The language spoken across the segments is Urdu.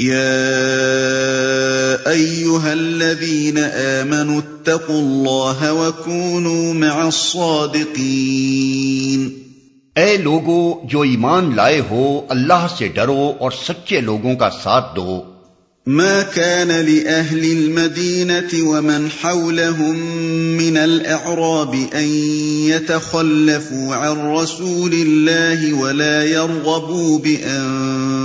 يا أيها الذين آمنوا اتقوا الله وكونوا مع الصادقين اے لوگو جو ایمان لائے ہو اللہ سے ڈرو اور سچے لوگوں کا ساتھ دو۔ ما كان لأهل المدينة ومن حولهم من الأعراب أن يتخلفوا عن رسول الله ولا يرغبوا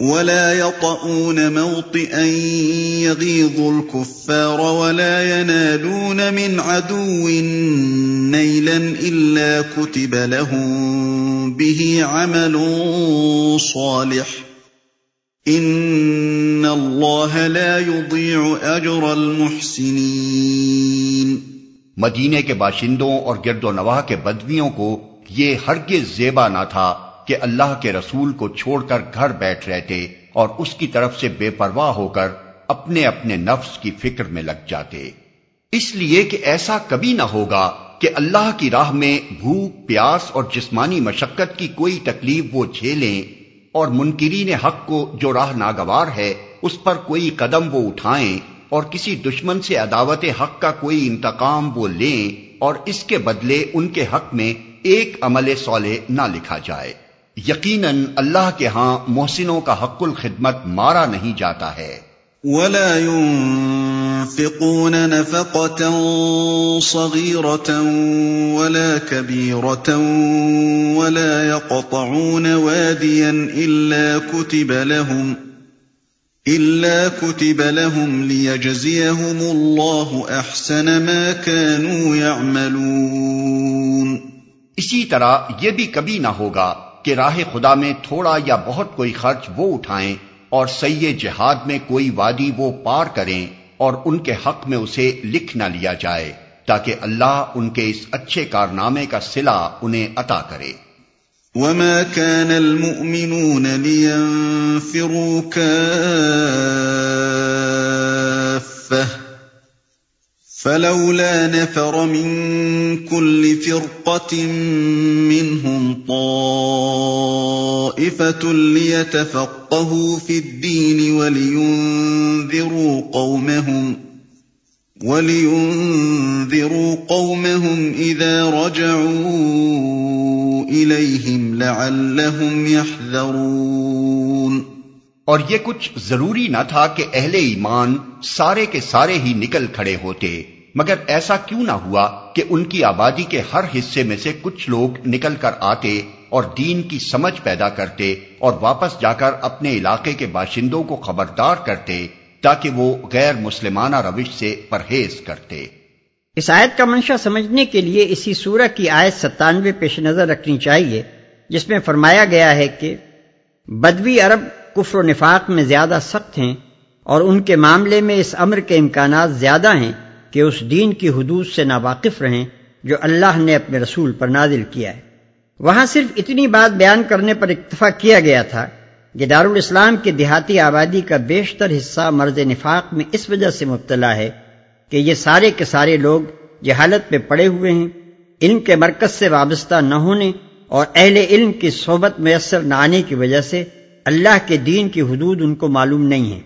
ولا يطؤون موطئا يغيظ الكفار ولا ينالون من عدو نيلا إلا كتب لهم به عمل صالح ۖ. ان اللہ لا يضيع اجر المحسنین مدینے کے باشندوں اور گرد و نواح کے بدویوں کو یہ ہرگز زیبا نہ تھا۔ کہ اللہ کے رسول کو چھوڑ کر گھر بیٹھ رہتے اور اس کی طرف سے بے پرواہ ہو کر اپنے اپنے نفس کی فکر میں لگ جاتے۔ اس لیے کہ ایسا کبھی نہ ہوگا کہ اللہ کی راہ میں بھوک، پیاس اور جسمانی مشقت کی کوئی تکلیف وہ جھیلیں اور منکرین حق کو جو راہ ناگوار ہے، اس پر کوئی قدم وہ اٹھائیں اور کسی دشمن سے عداوت حق کا کوئی انتقام وہ لیں اور اس کے بدلے ان کے حق میں ایک عمل صالح نہ لکھا جائے۔ یقیناً اللہ کے ہاں محسنوں کا حق الخدمت مارا نہیں جاتا ہے۔ ولا ينفقون نفقة صغيرة ولا كبيرة ولا يقطعون واديا إلا كتب لهم إلا كتب لهم ليجزيهم الله أحسن ما كانوا يعملون۔ اسی طرح یہ بھی کبھی نہ ہوگا کہ راہ خدا میں تھوڑا یا بہت کوئی خرچ وہ اٹھائیں اور سی جہاد میں کوئی وادی وہ پار کریں اور ان کے حق میں اسے لکھ نہ لیا جائے تاکہ اللہ ان کے اس اچھے کارنامے کا سلا انہیں عطا کرے۔ وما كان المؤمنون لينفروا فلولا نفر من كل فرقة منهم طائفة ليتفقهوا في الدين ولينذروا قومهم ولينذروا قومهم إذا رجعوا إليهم لعلهم يحذرون اور یہ کچھ ضروری نہ تھا کہ اہل ایمان سارے کے سارے ہی نکل کھڑے ہوتے، مگر ایسا کیوں نہ ہوا کہ ان کی آبادی کے ہر حصے میں سے کچھ لوگ نکل کر آتے اور دین کی سمجھ پیدا کرتے اور واپس جا کر اپنے علاقے کے باشندوں کو خبردار کرتے تاکہ وہ غیر مسلمانہ روش سے پرہیز کرتے۔ اس آیت کا منشا سمجھنے کے لیے اسی سورہ کی آیت ستانوے پیش نظر رکھنی چاہیے، جس میں فرمایا گیا ہے کہ بدوی عرب کفر و نفاق میں زیادہ سخت ہیں اور ان کے معاملے میں اس امر کے امکانات زیادہ ہیں کہ اس دین کی حدود سے ناواقف رہیں جو اللہ نے اپنے رسول پر نازل کیا ہے۔ وہاں صرف اتنی بات بیان کرنے پر اکتفا کیا گیا تھا کہ دارالاسلام کی دیہاتی آبادی کا بیشتر حصہ مرض نفاق میں اس وجہ سے مبتلا ہے کہ یہ سارے کے سارے لوگ جہالت پہ پڑے ہوئے ہیں علم کے مرکز سے وابستہ نہ ہونے اور اہل علم کی صحبت میسر نہ آنے کی وجہ سے اللہ کے دین کی حدود ان کو معلوم نہیں ہے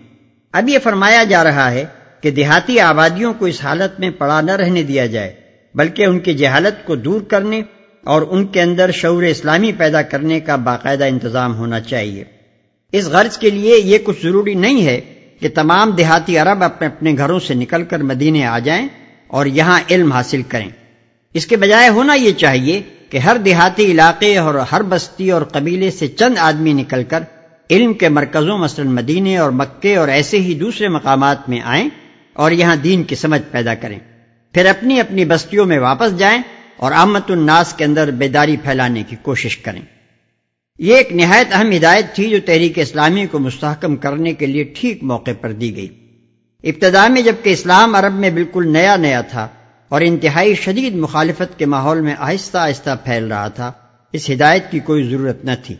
اب یہ فرمایا جا رہا ہے کہ دیہاتی آبادیوں کو اس حالت میں پڑا نہ رہنے دیا جائے، بلکہ ان کی جہالت کو دور کرنے اور ان کے اندر شعور اسلامی پیدا کرنے کا باقاعدہ انتظام ہونا چاہیے۔ اس غرض کے لیے یہ کچھ ضروری نہیں ہے کہ تمام دیہاتی عرب اپنے اپنے گھروں سے نکل کر مدینے آ جائیں اور یہاں علم حاصل کریں۔ اس کے بجائے ہونا یہ چاہیے کہ ہر دیہاتی علاقے اور ہر بستی اور قبیلے سے چند آدمی نکل کر علم کے مرکزوں، مثلا مدینے اور مکے اور ایسے ہی دوسرے مقامات میں آئیں اور یہاں دین کی سمجھ پیدا کریں۔ پھر اپنی اپنی بستیوں میں واپس جائیں اور آمت الناس کے اندر بیداری پھیلانے کی کوشش کریں۔ یہ ایک نہایت اہم ہدایت تھی جو تحریک اسلامی کو مستحکم کرنے کے لیے ٹھیک موقع پر دی گئی۔ ابتدا میں جبکہ اسلام عرب میں بالکل نیا نیا تھا اور انتہائی شدید مخالفت کے ماحول میں آہستہ آہستہ پھیل رہا تھا، اس ہدایت کی کوئی ضرورت نہ تھی۔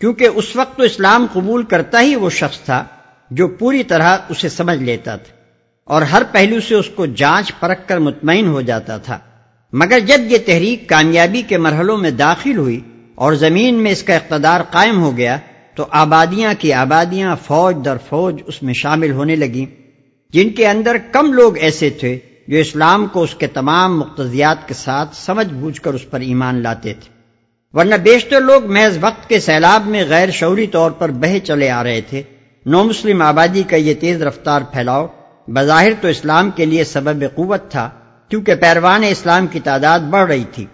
کیونکہ اس وقت تو اسلام قبول کرتا ہی وہ شخص تھا جو پوری طرح اسے سمجھ لیتا تھا اور ہر پہلو سے اس کو جانچ پرکھ کر مطمئن ہو جاتا تھا۔ مگر جب یہ تحریک کامیابی کے مرحلوں میں داخل ہوئی اور زمین میں اس کا اقتدار قائم ہو گیا، تو آبادیاں کی آبادیاں فوج در فوج اس میں شامل ہونے لگیں۔ جن کے اندر کم لوگ ایسے تھے جو اسلام کو اس کے تمام مقتضیات کے ساتھ سمجھ بوجھ کر اس پر ایمان لاتے تھے۔ ورنہ بیشتر لوگ محض وقت کے سیلاب میں غیر شعوری طور پر بہے چلے آ رہے تھے۔ نو مسلم آبادی کا یہ تیز رفتار پھیلاؤ، بظاہر تو اسلام کے لیے سبب قوت تھا۔ کیونکہ پیروان اسلام کی تعداد بڑھ رہی تھی۔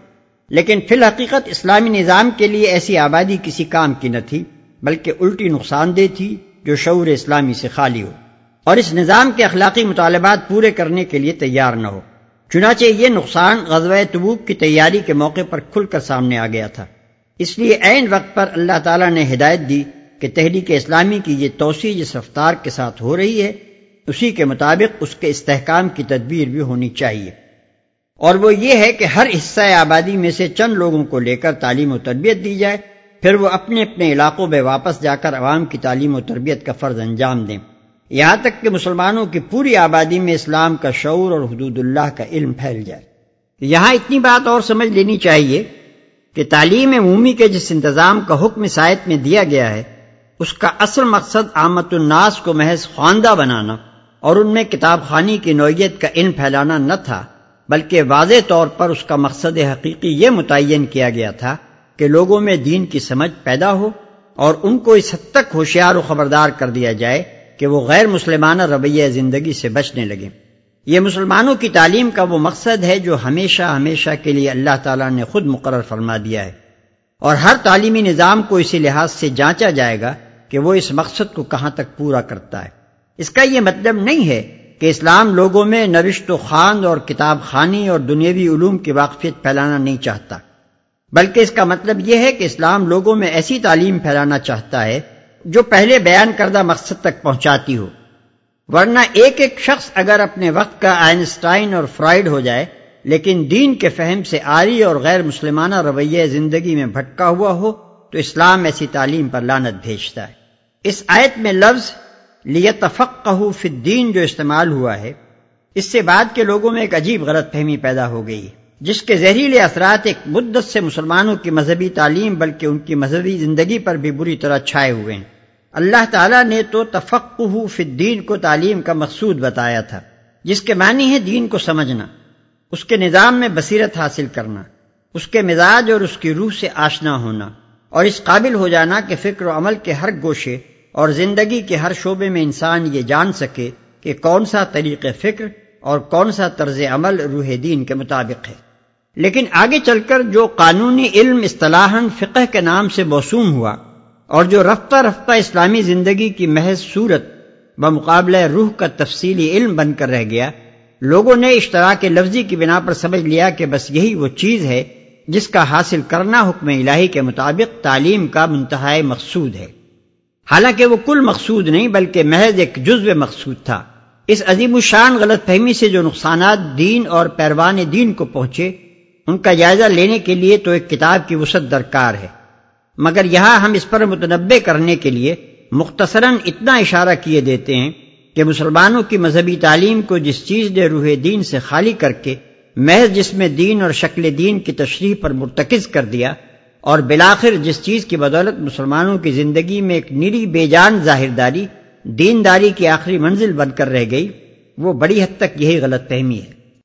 لیکن فی الحقیقت اسلامی نظام کے لیے ایسی آبادی کسی کام کی نہ تھی، بلکہ الٹی نقصان دہ تھی جو شعور اسلامی سے خالی ہو۔ اور اس نظام کے اخلاقی مطالبات پورے کرنے کے لیے تیار نہ ہو۔ چنانچہ یہ نقصان غزوہ تبوک کی تیاری کے موقع پر کھل کر سامنے آ گیا تھا۔ اس لیے عین وقت پر اللہ تعالیٰ نے ہدایت دی کہ تحریک اسلامی کی یہ توسیع جس رفتار کے ساتھ ہو رہی ہے، اسی کے مطابق اس کے استحکام کی تدبیر بھی ہونی چاہیے۔ اور وہ یہ ہے کہ ہر حصہ آبادی میں سے چند لوگوں کو لے کر تعلیم و تربیت دی جائے، پھر وہ اپنے اپنے علاقوں میں واپس جا کر عوام کی تعلیم و تربیت کا فرض انجام دیں۔ یہاں تک کہ مسلمانوں کی پوری آبادی میں اسلام کا شعور اور حدود اللہ کا علم پھیل جائے۔ یہاں اتنی بات اور سمجھ لینی چاہیے کہ تعلیم عمومی کے جس انتظام کا حکم سائت میں دیا گیا ہے، اس کا اصل مقصد آمد الناس کو محض خواندہ بنانا اور ان میں کتاب خانی کی نوعیت کا علم پھیلانا نہ تھا۔ بلکہ واضح طور پر اس کا مقصد حقیقی یہ متعین کیا گیا تھا کہ لوگوں میں دین کی سمجھ پیدا ہو اور ان کو اس حد تک ہوشیار و خبردار کر دیا جائے کہ وہ غیر مسلمانہ رویہ زندگی سے بچنے لگے۔ یہ مسلمانوں کی تعلیم کا وہ مقصد ہے جو ہمیشہ ہمیشہ کے لیے اللہ تعالیٰ نے خود مقرر فرما دیا ہے۔ اور ہر تعلیمی نظام کو اسی لحاظ سے جانچا جائے گا کہ وہ اس مقصد کو کہاں تک پورا کرتا ہے۔ اس کا یہ مطلب نہیں ہے کہ اسلام لوگوں میں نوشت و خواند اور کتاب خانی اور دنیاوی علوم کی واقفیت پھیلانا نہیں چاہتا۔ بلکہ اس کا مطلب یہ ہے کہ اسلام لوگوں میں ایسی تعلیم پھیلانا چاہتا ہے جو پہلے بیان کردہ مقصد تک پہنچاتی ہو۔ ورنہ ایک ایک شخص اگر اپنے وقت کا آئنسٹائن اور فرائڈ ہو جائے، لیکن دین کے فہم سے آری اور غیر مسلمانہ رویہ زندگی میں بھٹکا ہوا ہو، تو اسلام ایسی تعلیم پر لانت بھیجتا ہے۔ اس آیت میں لفظ لیتفق فی الدین جو استعمال ہوا ہے، اس سے بعد کے لوگوں میں ایک عجیب غلط فہمی پیدا ہو گئی، جس کے زہریلے اثرات ایک مدت سے مسلمانوں کی مذہبی تعلیم، بلکہ ان کی مذہبی زندگی پر بھی بری طرح چھائے ہوئے ہیں۔ اللہ تعالیٰ نے تو تفقہ فی الدین کو تعلیم کا مقصود بتایا تھا، جس کے معنی ہے دین کو سمجھنا، اس کے نظام میں بصیرت حاصل کرنا، اس کے مزاج اور اس کی روح سے آشنا ہونا، اور اس قابل ہو جانا کہ فکر و عمل کے ہر گوشے اور زندگی کے ہر شعبے میں انسان یہ جان سکے کہ کون سا طریق فکر اور کون سا طرز عمل روح دین کے مطابق ہے۔ لیکن آگے چل کر جو قانونی علم اصطلاحاً فقہ کے نام سے موسوم ہوا اور جو رفتہ رفتہ اسلامی زندگی کی محض صورت بمقابلہ روح کا تفصیلی علم بن کر رہ گیا، لوگوں نے اشتراک لفظی کی بنا پر سمجھ لیا کہ بس یہی وہ چیز ہے جس کا حاصل کرنا حکم الہی کے مطابق تعلیم کا منتہائی مقصود ہے۔ حالانکہ وہ کل مقصود نہیں بلکہ محض ایک جزو مقصود تھا۔ اس عظیم الشان غلط فہمی سے جو نقصانات دین اور پیروان دین کو پہنچے، ان کا جائزہ لینے کے لیے تو ایک کتاب کی وسعت درکار ہے۔ مگر یہاں ہم اس پر متنبع کرنے کے لیے مختصراً اتنا اشارہ کیے دیتے ہیں کہ مسلمانوں کی مذہبی تعلیم کو جس چیز نے روح دین سے خالی کر کے محض جس میں دین اور شکل دین کی تشریح پر مرتکز کر دیا اور بلاخر جس چیز کی بدولت مسلمانوں کی زندگی میں ایک نری بے جان ظاہرداری، دینداری کی آخری منزل بن کر رہ گئی، وہ بڑی حد تک یہی غلط فہمی ہے۔